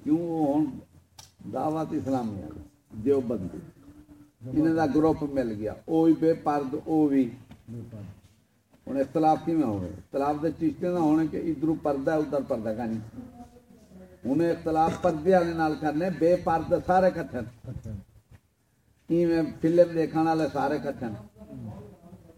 کیوں انہوں گروپ مل گیا۔ بھی بے پرد بھی ہوں اختلاف کی میں اختلاف چیشتے نہ ہونے کہ ادھر پردہ ادھر پردہ نہیں یعنی ہوں اختلاف پردے والے کرنے، بے پرد سارے کٹن ایویں فلم دیکھنے والے سارے کٹن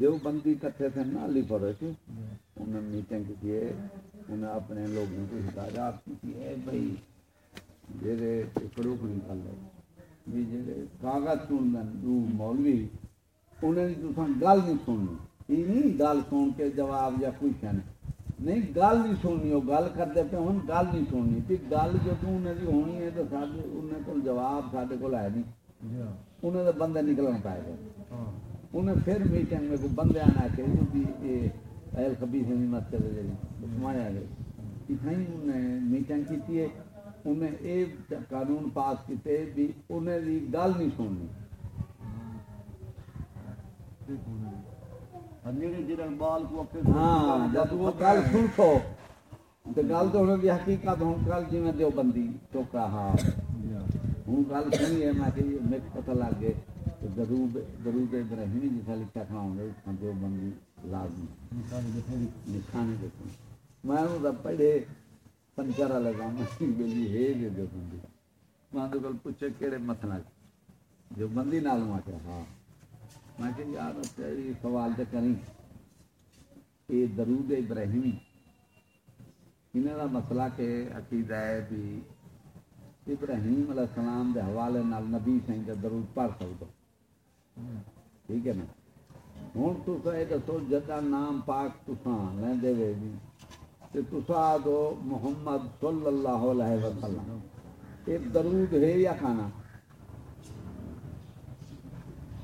دیوبندی کٹھے تھے نا علی پورے سے ہاں۔ انہوں نے میٹنگ کیے انہیں اپنے لوگوں کو ہدایات کی ہے بھائی جہے کو نکل رہے یہ جیسے کاغذ سن دین دو مولوی انہیں تو تم گل نہیں سننی۔ یہ نہیں گل سن کے جواب یا کچھ ہے نہیں گل نہیں سننی وہ گل کرتے پہ ہوں گل نہیں سننی۔ پھر گل جب انہیں بھی ہونی ہے تو سارے انہیں کو جواب سارے کو ہے نہیں۔ ہاں۔ انہیں تو بندے نکلنا پائے گا انہیں پھر میٹنگ میں کوئی بندے آنا کہ اہل خبیص مت کرے گئے اتنی انہیں میٹنگ کی ہے انہیں یہ قانون پاس کیتے بھی انہیں دی گل نہیں سننی۔ ہاں، حقیقت جی میں دیوبندی چوکا ہاں۔ ہوں گل سنی ہے میں پتہ لگ گئے۔ درود درود ابراہیمی جسا لکھا کھڑا ہوں اس کا جو بندی لازمی نشانے دیکھوں میں انہوں دا پڑھے پنچارا لگا مسیح بلی ہے جو جو بندی میں تو کل پوچھے کیڑے مسئلہ جو بندی نالوں آکے ہاں میں کہ یار تیری سوال تے کریں اے درود ابراہیمی انہوں دا مسئلہ کے عقیدہ ہے بھی ابراہیم علیہ السلام دے حوالے نال نبی سائیں دے درود پڑھ سکدو ٹھیک ہے نا؟ ہوں تصا یہ دسو جدا نام پاک تسا لے وے بھی تے تسا دو محمد صلی اللہ علیہ وسلم۔ یہ درود ہے یا کھانا؟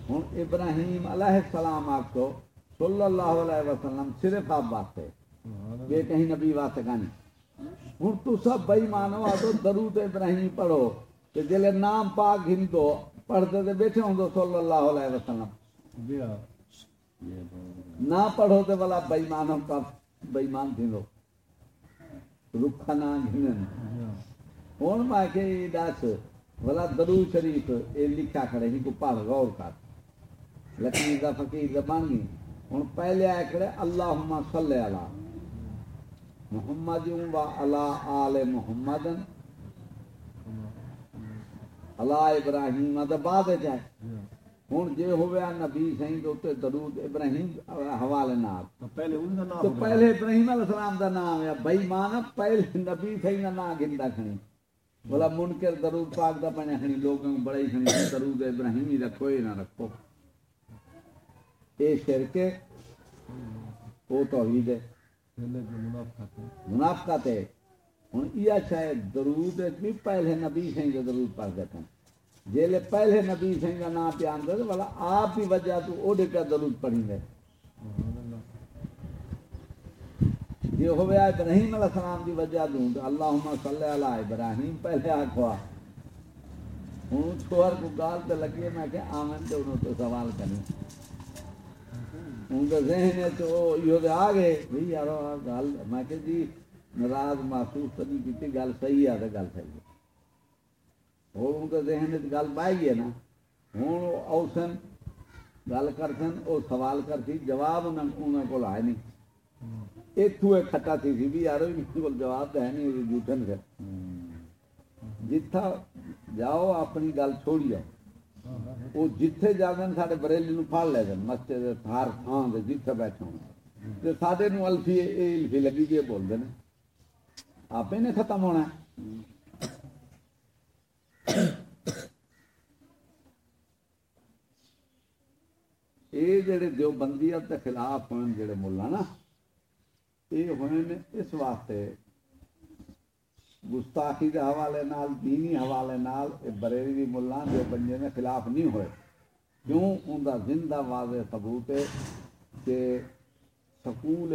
ہوں ابراہیم علیہ السلام آپ کو صلی اللہ علیہ وسلم صرف آپ واسطے۔ یہ کہیں نبی واسطے کا نہیں۔ ہوں تو سب بئی مانو آ تو درود ابراہیم پڑھو کہ جلے نام پاک ہندو پڑھتے تو بیٹھے ہوں تو صلی اللہ علیہ وسلم۔ نہ پڑھو تو بلا بےمانوں کا بےمان تھی دو رکھا گھنن ہوں میں کہ دس بلا درو شریف یہ لکھا کھڑے ہی کو پڑھ غور کر۔ لکڑی کا فقیر زبان گی ہوں پہلے آئے کھڑے اللہ صلی اللہ۔ محمد و اللہ آل محمدن۔ اللہ ابراہیم تو بعد چاہے ہوں جے ہوا نبی سہی درود ابراہیم حوالے نام تو پہلے ابراہیم السلام دا نام ہے۔ بھائی مان پہلے نبی سہی کا نام گندا کھنی۔ بولا منکر درود پاک دا پنے کھنی۔ لوگوں بڑے کھنی درود ابراہیمی رکھو ہی نہ رکھو۔ اے شرک وہ توحید ہے۔ منافقت یہ اچھا چاہے درود بھی پہلے نبی سنگ درود پڑھ دیکھا جیل پہلے نبی سنگ نا پہ آدھا تو بلا آپ ہی وجہ تو اوڈے پہ درود پڑھیں گے جی ہوا ابراہیم علیہ السلام کی وجہ دوں تو اللہ صلی اللہ علیہ ابراہیم، پہلے آخوا ہوں چھوڑ کو گال تو لگی میں کہ آمن تو انہوں تو سوال کریں۔ ہوں تو ذہن ہے تو یہ آ گئے بھائی یار گل میں کہ جی ناراض محسوس تو نہیں کی گل صحیح ہے تو گل صحیح ہے۔ اور ان کے ذہن میں گل پائی ہے نا ہوں او سن، گل کر سن وہ سوال کر سی، جواب انہوں کو آئے نہیں۔ اتو ایک کھٹا سی سی بھی، یار کو جواب تو ہے نہیں جوٹن سے۔ جتھا جاؤ، اپنی گل چھوڑی آؤ وہ جتھے جا دیں سارے بریلی نو پھڑ لے دیں مسجد ہر تھان سے جتھے بیٹھے ہوں سارے الفی یہ الفی لگی کے بولتے ہیں آپ نے ختم ہونا ہے یہ جڑے دیوبندیت کے خلاف ہوئے جڑے ملا نا یہ ہوئے اس واسطے گستاخی کے حوالے نال دینی حوالے نال بریلی ملا جو بندے خلاف نہیں ہوئے کیوں ان کا زندہ واضح ثبوت ہے کہ سکول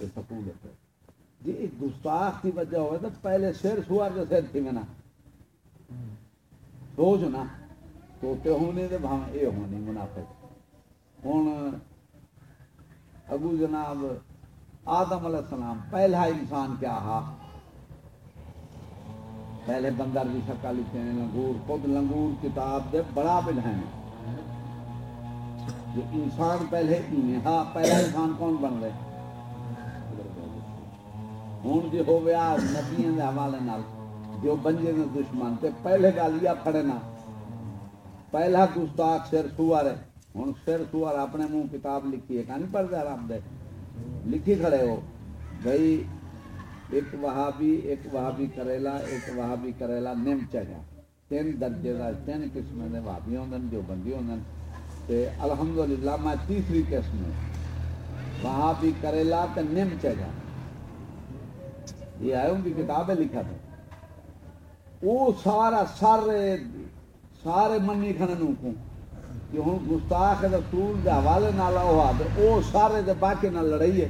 یہ سکول ہے۔ جی ایک گستاخ کی وجہ ہوئے تو پہلے سر سوار جو سر تھی میں نا۔ سوچ نا توتے ہونے دے بھاں اے ہونے منافق۔ ہون ابو جناب آدم علیہ السلام پہلا انسان کیا ہا پہلے بندر بھی شکا لکھتے ہیں، لنگور، خود لنگور کتاب دے بڑا بلہن جو انسان پہلے ہی ہاں پہلا انسان کون بن رہے؟ ہوں جی ہو گیا نبیوں کے حوالے نال، جو بنجے نے دشمن تے۔ پہلے گل یہ پڑھنا پہلا گستاخ سر سوار ہے۔ ہوں سر سوار اپنے منہ کتاب لکھی ہے کہانی پڑھتے آرام دے؟ لکھی کھڑے ہو۔ بھائی ایک وہابی ایک وہابی کریلا، ایک وہابی کریلا نم چگا تین درجے کا تین قسم کے وہابی ہوں جو بندی ہوں تے الحمدللہ میں تیسری قسم وہابی کریلا تے نم چگا یہ آئے ان کی کتاب ہے لکھا تھا۔ وہ سارا سارے سارے منی کھنے نو کو کہ ہوں گستاخ رسول دے حوالے نال ہوا۔ تے او سارے دے باقی نال لڑائی ہے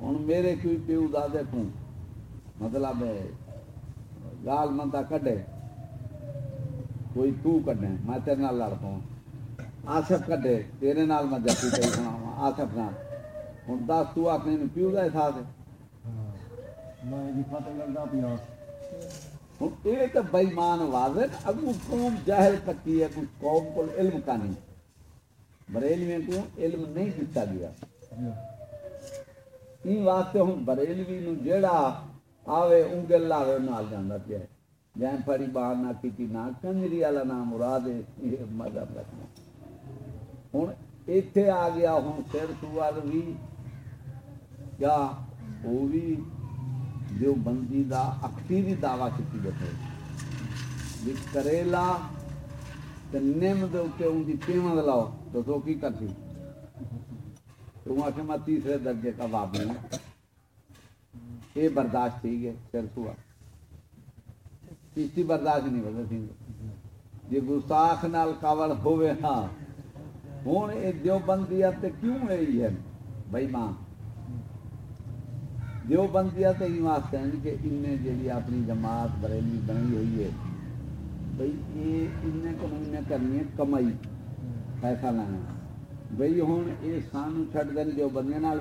ہوں میرے کوئی پیو دادے کو مطلب ہے گال منتا کڈے۔ کوئی تو کڈے میں تیرے نال لڑ پاؤں۔ آصف کڈے تیرے نال میں جپی پی سناواں آصف نال۔ ہوں دس تو اپنے پیو کا احساس ہے ہوں یہ تو بےمان واضح قوم جاہل کٹی ہے قوم کو علم کا نہیں۔ بریلوی کو علم نہیں دتا گیا۔ این واسطے ہوں بریلوی نو جیڑا آوے انگل لاوے نال جانا پیا جائیں پڑی باہر نہ کی نہ کنجری والا نام مراد مذہب رکھنا۔ ہوں اتنے آ گیا، ہوں سر سوال بھی کیا وہ بھی جو بندی دا اکثیری دعویٰ کی بیٹھے۔ جی کریلا تے نیم دے اوتے ان دی قیمت لاؤ، تو تو کی کرتی تو وہاں کہ میں تیسرے درجے کا بابی ہوں۔ یہ برداشت تھی گئے سر سوا تیسری برداشت نہیں بدل تھی جی گستاخ نال کاول ہوئے ہاں ہوں یہ دیو بندیت کیوں رہی ہے بھائی ماں جو بندیا تو یہ واسطے ہیں کہ انہیں جی اپنی جماعت بریلی بنی ہوئی ہے، بھائی یہ انہیں کو انہیں کرنی ہے کمائی، پیسہ لینا۔ بھائی ہوں یہ سانو چھٹ دین، جو بندے نال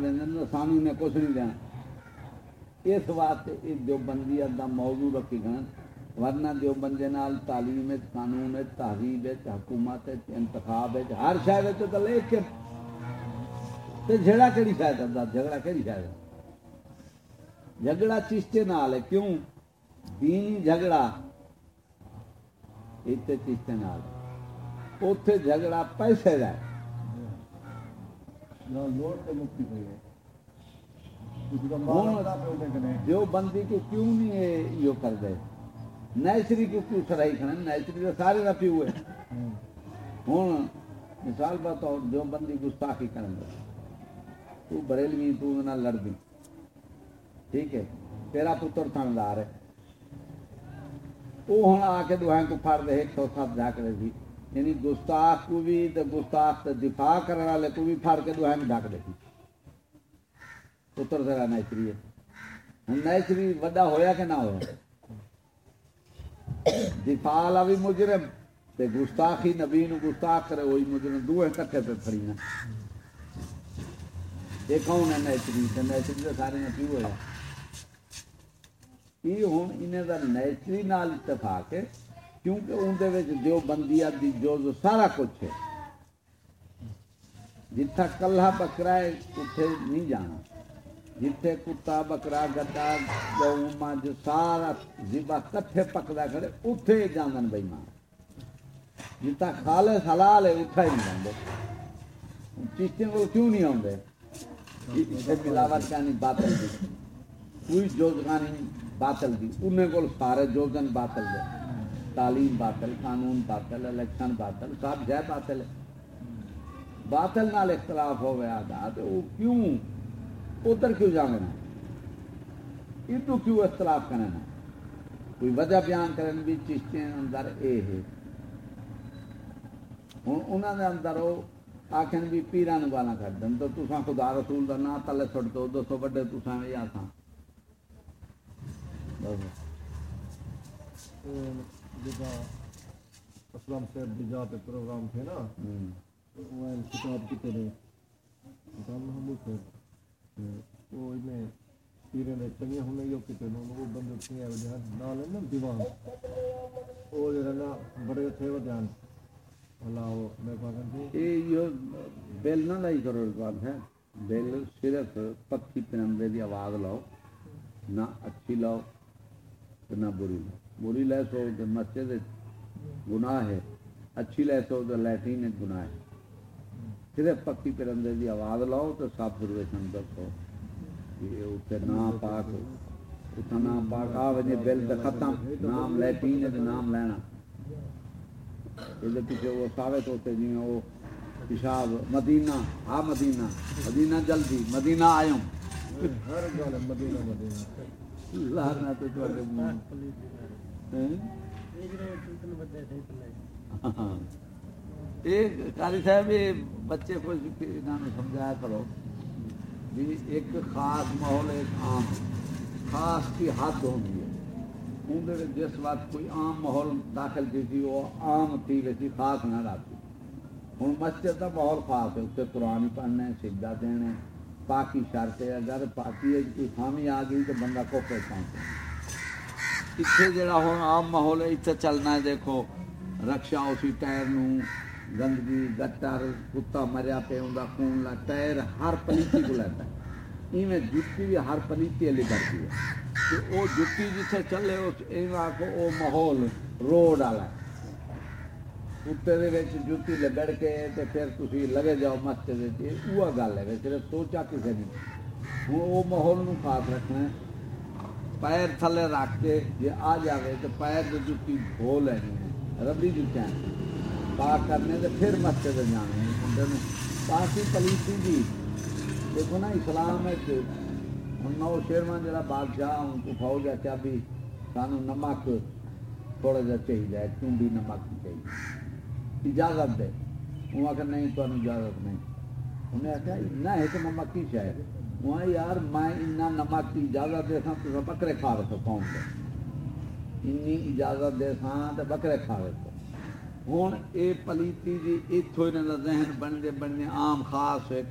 سانو انہیں کچھ نہیں دینا۔ اس واسطے یہ جو بندیت موضوع رکھی گئے ورنہ جو بندے نال تعلیم قانون تہذیب حکومت انتخاب ہر شاید تو لے کے جھگڑا کہڑی شاید جھگڑا کہڑی شاید جھگڑا چشتے نال ہے، کیوں؟ دینی جھگڑا۔ اتنے چشتے نال۔ اتے جھگڑا پیسے کا جو بندی کو کیوں نہیں یہ کر دے؟ نیچری کو کیوں سرائی کھڑے نیچری تو سارے رفی ہوئے ہوں مثال بتاؤ جو بندی گستاخی کریں گے تو بریلوی تو لڑ دی۔ ٹھیک ہے تیرا پتر تھاندار ہے وہ ہوں آ کے دعائیں کو پھڑ دے ایک سو سات جا کر دی یعنی گستاخ کو بھی تو گستاخ تو دفاع کرنے والے کو بھی پھڑ کے دعائیں ڈھک دے پتر تیرا نیچری ہے۔ نیچری وڈا ہویا کہ نہ ہوا دفاع والا بھی مجرم تے گستاخی نبی نو گستاخ کرے وہی مجرم دوئے کٹھے پہ پھڑی نا۔ یہ کون ہے نیچری؟ تے نیچری تو سارے نبی ہویا؟ یہ ہوں انہیں دا نیچری نال اتفاق ہے۔ کیونکہ اندر وچ جو دی جو سارا کچھ ہے۔ جتھا کلہ بکرا ہے اتنے نہیں جانا۔ جتھے کتا بکرا گڈا گو مجھ سارا زبا کٹھے پکدا کھڑے اتھے جانن بئی ماں۔ جتھا خالص حلال ہے، اتھا ہی نہیں جاندے چشتیاں کو کیوں نہیں آتے اسے ملاوٹ کہانی باطل دی۔ کوئی جوزگانی باطل دی۔ انہیں کو سارے جوزن باطل دے۔ تعلیم باطل، قانون باطل، الیکشن باطل، سب جائے باطل ہے۔ باطل نال اختلاف ہو گیا تھا تو وہ کیوں؟ ادھر کیوں جانا یہ تو کیوں اختلاف کرنا کوئی وجہ بیان کرنے بھی چشتے اندر اے ہے۔ ہوں انہوں نے اندر وہ آخر بھی پیران گالا کر دیں تو تصا خدا رسول کا نام تلے سٹ دو دو دسو بڑے تصا بھی آسان اسلام صاحب بھی جا پہ پروگرام تھے نا وہ کتاب کی طرح۔ کتاب محمود صاحب۔ وہ میں پیرے نے چنگے ہونے جو کتے نو وہ بندے چنگے ہو جہاں نال ہے نا دیوان۔ وہ جو ہے نا بڑے تھے وہ جان اللہ وہ میں پاکن تھی یہ بیل نہ لائی کرو بات ہے۔ بیل صرف پکی پرندے دی آواز لاؤ نہ اچھی لاؤ نہ بری لاؤ۔ بری لے سو تو مسجد گناہ ہے اچھی لے سو تو لیٹرین گناہ ہے۔ صرف پکی پرندے دی آواز لاؤ تو سب پرویشن دسو کہ نام پاک اتنا نام پاک آ وجے بل تے ختم۔ نام لیٹرین نام لینا۔ یہ پیچھے وہ ثابت ہوتے جی وہ پیشاب مدینہ آ مدینہ۔ مدینہ جلدی مدینہ آئوں ہر گل مدینہ مدینہ۔ لانا تو ہاں۔ تواڈے قاری صاحب، یہ بچے کو انہوں سمجھایا کرو بھی ایک خاص ماحول ایک عام، خاص کی حد ہوتی ہے۔ اندر جس وقت کوئی عام ماحول داخل کی تھی، وہ عام تھی ویسی خاص نہ رہتی ہوں مسجد کا ماحول خاص ہے اسے قرآن پڑھنے سجدہ دینے پاکی شرط ہے، اگر پاکی ہے کوئی خامی آ گئی تو بندہ کو پہچانتے اتنے جڑا ہوں عام ماحول ہے اتنے چلنا ہے دیکھو رکشا اسی ٹائر نو گندگی گٹر کتا مریا پہ ہوں خون لا ٹائر ہر پلیتی کو لیتا ہے ایویں جتی بھی ہر پلیتی علی کرتی ہے کہ وہ جتی جتنے چلے اس آخو وہ ماحول روڈ والا ہے اتنے جتی لگڑ کے تے پھر تھی لگے جاؤ مسجد وہ گل ہے صرف سوچا کسی نے ہوں وہ ماحول نو خاص رکھنا ہے پیر تھلے رکھ کے جی آ جائے تو پیر کی جتی دھو لینی ہے ربی جتیا پاک کرنے تو پھر مسجد جانے ہیں باقی پلیسی جی دیکھو نا، اسلام ہے ہوں نو شیرمان جا بادشاہ ان کو فوج ہے کیا بھی سانو نمک تھوڑا جا چاہیے چونڈی نمک چاہیے اجازت دے۔ وہ آخر نہیں تمہیں اجازت نہیں۔ انہیں آخیا اتنا ہے تو نمک کی شاید۔ وہ یار میں اتنا نمک کی اجازت دے سا تو بکرے کھا رہے قوم کے اینی اجازت دے سا تو بکرے کھا رہے ہوں یہ پلیتی جی اتوں یہاں ذہن بنتے بننے عام خاص ایک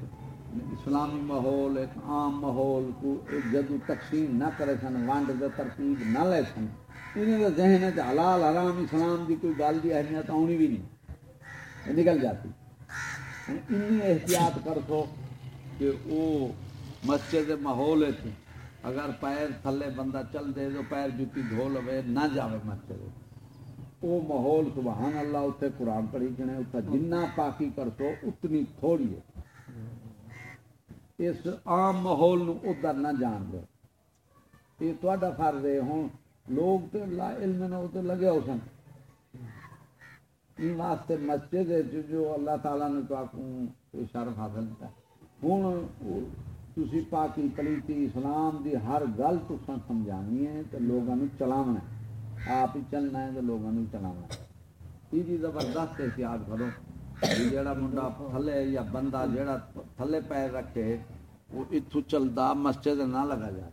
اسلامی ماحول، ایک عام ماحول کو جدو تقسیم نہ کرے سن، ونڈ دے ترتیب نہ لے سن۔ انہیں ذہن ہے حلال حرام اسلام کی کوئی گل کی اہمیت آنی بھی نہیں۔ نکل جاتی۔ ان احتیاط کر سو کہ وہ مسجد ماحول ہے اگر پیر تھلے بندہ چل دے تو پیر جتی دھو لو نہ جاوے مسجد۔ وہ ماحول، سبحان اللہ اتنے قرآن پڑھی جنے اتنا جنہ پاکی کر سو اتنی تھوڑی ہے۔ اس عام ماحول ادھر نہ جان دو یہ تا فرض ہے ہوں لوگ تو لا علم نو تو لگے ہو سن۔ ان واسطے مسجد جو اللہ تعالیٰ نے تو آپ کو شرف حاصل کیا۔ ہوں تھی پاکی پلیتی اسلام دی ہر گل تو سمجھانی ہے تو لوگوں چلاونا آپ ہی چلنا ہے تو لوگوں چلاونا یہ زبردست احتیاط کرو جڑا منڈا تھلے یا بندہ جڑا تھلے پیر رکھے وہ اتو چلتا مسجد نہ لگا جائے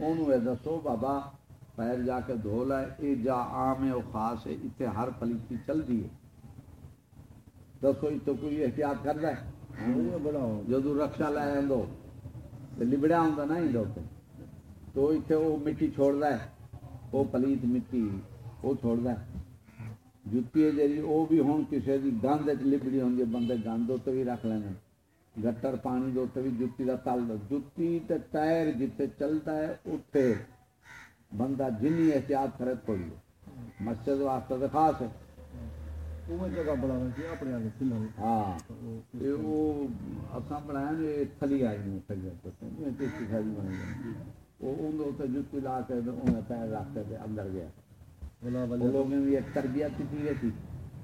انہوں یہ دسو بابا پیر جا کے دھو لائے یہ جا عام ہے وہ خاص ہے اتنے ہر پلیتی چلتی ہے دسو اتو کوئی احتیاط کر رہا ہے جدو رکشا لے آدھو لبڑیا ہوں نا ہی تو اتنے وہ مٹی چھوڑتا ہے۔ وہ پلیت مٹی وہ چھوڑتا ہے۔ جتی ہے جی وہ بھی ہوں کسی کی گند لبڑی ہوں بندے گند اتنے بھی رکھ لینا گٹر پانی دے اتنے بھی جتی کا تل جتی تے ٹائر جتے چلتا ہے اتنے بندہ جنی احتیاط کرے تھوڑی مسجد واسطے تو خاص ہے۔ تربیت تھی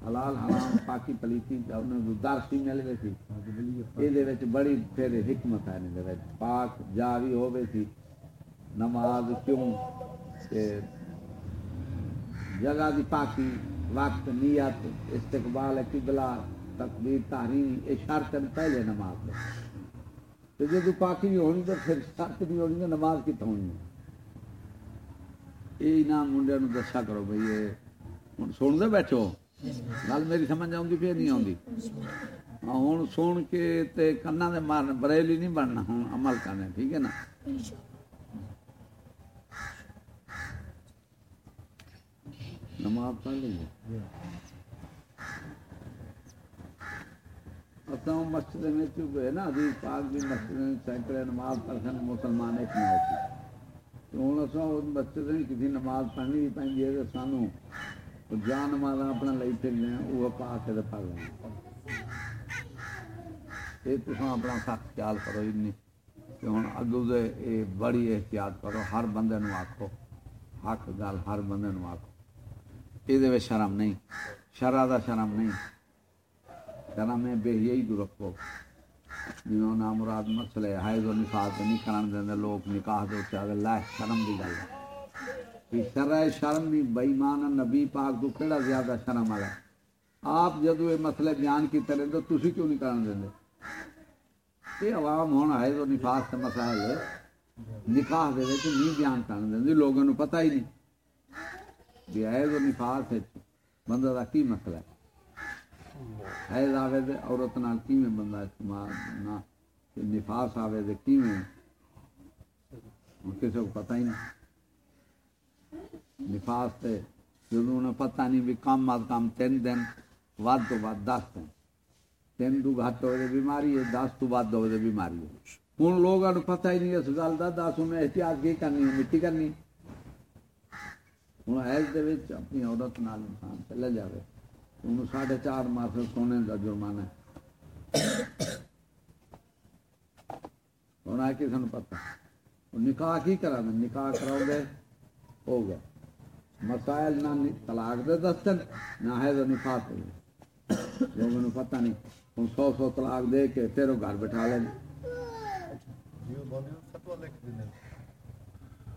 حلال حرام پاکی پلیتی درسی مل گئی تھی یہ بڑی پھر حکمت ہے پاک جاری ہوئے تھی نماز کیوں جگہ دی پاکی ਨਮਾਜ਼ ਕਿਉਂ ਤੇ ਜਗ੍ਹਾ ਦੀ ਪਾਕੀ ਵਕਤ ਨੀਅਤ ਇਸਤਕਬਾਲ ਕਿਬਲਾ ਤਕਬੀਰ ਤਹਰੀਮ ਇਹ ਸ਼ਰਤ ਨੇ ਪਹਿਲੇ ਨਮਾਜ਼ ਦੇ ਤੇ ਜਦੋਂ ਪਾਕੀ ਨਹੀਂ ਹੋਣੀ ਤਾਂ ਫਿਰ ਸ਼ਰਤ ਨਹੀਂ ਹੋਣੀ ਤਾਂ ਨਮਾਜ਼ ਕਿੱਥੋਂ ਹੋਣੀ ਹੈ? ਇਹ ਨਾ ਮੁੰਡਿਆਂ ਨੂੰ ਦੱਸਿਆ ਕਰੋ ਬਈ ਇਹ ਹੁਣ ਸੁਣਦੇ ਬੈਠੋ ਗੱਲ ਮੇਰੀ ਸਮਝ ਆਉਂਦੀ ਕਿ ਨਹੀਂ ਆਉਂਦੀ ਹਾਂ, ਹੁਣ ਸੁਣ ਕੇ ਤੇ ਕੰਨਾਂ ਦੇ ਮਾਰਨ ਬਰੇਲੀ نماز پڑھ لیں اصل مسجد میں چپ ہے نا، حدیث پاک بھی مسجد میں سینکڑے نماز پڑھنے مسلمان ایک نہ ہوتی تو ہوں اس مسجد میں کسی نماز پڑھنی بھی پہنتی ہے، تو سانوں جان نماز اپنا لے پھرنے وہ پا کے پڑھ لیں یہ تو اپنا سخت خیال کرو این کہ ہوں اگوں یہ بڑی احتیاط کرو، ہر بندے آکھو، حق گل ہر بندے آکھو۔ یہ شرم نہیں۔ شرح کا شرم نہیں۔ شرم ہے بے یہی دور رکھو۔ جنہوں نے مراد مسئلے حائز و نفاذ نہیں کرنے دیں لوگ نکاح دے اتے لائے شرم دی گل ہے۔ شرع شرم نہیں بے ایمان نبی پاک تو کیڑا زیادہ شرم والا آپ جدو یہ مسئلے بیان کی طرح تو تسی کیوں نہیں کرنے دیں یہ عوام ہوں حائز و نفاذ سے مسائل ہے نکاح دے وچ نہیں بیان کرنے دیں لوگوں نو پتہ ہی نہیں۔ بھی عیض و نفاس ہے بندہ دا کی مسئلہ ہے عیض آوے دے عورت نال کیویں بندہ استعمال نہ نفاس آوے دے کیویں کسی کو پتہ ہی نہیں نفاس تے جدوں نے پتہ نہیں بھی کم از کم تین دن ود تو ود دس دن تین تو گھٹ ہو دے بیماری ہے دس تو ود ہو دے بیماری ہے ہوں لوگوں کو پتہ ہی نہیں اس گل کا دس انہیں احتیاط کی کرنی ہے مٹی کرنی ਹੁਣ ਹੈਜ਼ ਦੇ ਵਿੱਚ ਆਪਣੀ ਔਰਤ ਨਾਲ ਇਨਸਾਨ ਚਲਾ ਜਾਵੇ ਉਹਨੂੰ 4.5 ਮਾਸੇ ਸੋਨੇ ਦਾ ਜੁਰਮਾਨਾ ਹੁਣ ਆ ਕੇ پتا نکاح کی کرا دیں نکاح کراؤ گے ہو گیا مسائل نہ طلاق دے دستن نہ ہے تو نفاق دے نہیں ہوں سو سو طلاق دے کے تیروں گھر بٹھا لیں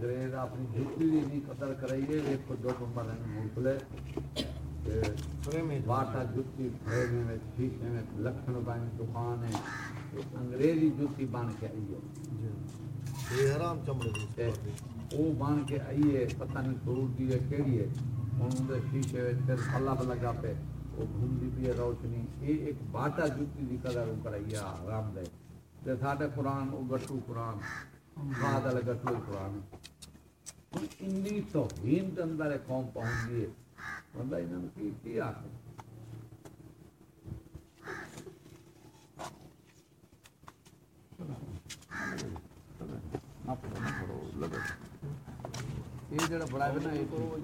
انگریز اپنی جتی دی بھی قدر کرائی کرائیے ایک کو دو پر نمبر ملکلے باٹا جتی پھیرنے میں شیشے میں لکھن بائیں میں دکان ہے۔ انگریزی جتی بان کے آئی ہے۔ یہ حرام چمڑے وہ بان کے آئی ہے پتہ نہیں ضرور دی ہے کہڑی ہے۔ انہوں نے شیشے ہوئے پھر اللہ بلا لگا پہ وہ گھومتی پی ہے روشنی۔ یہ ایک باٹا جتی دی قدر ہو وہ کرائیے آرام دہ ساڈے قرآن وہ گٹو قرآن بعد الگ گٹو قرآن۔ ہوں توہین کے اندر قوم پہنچ گئی بندہ انہوں کی کی آخر یہ جڑا بڑا ہے نا یہ تو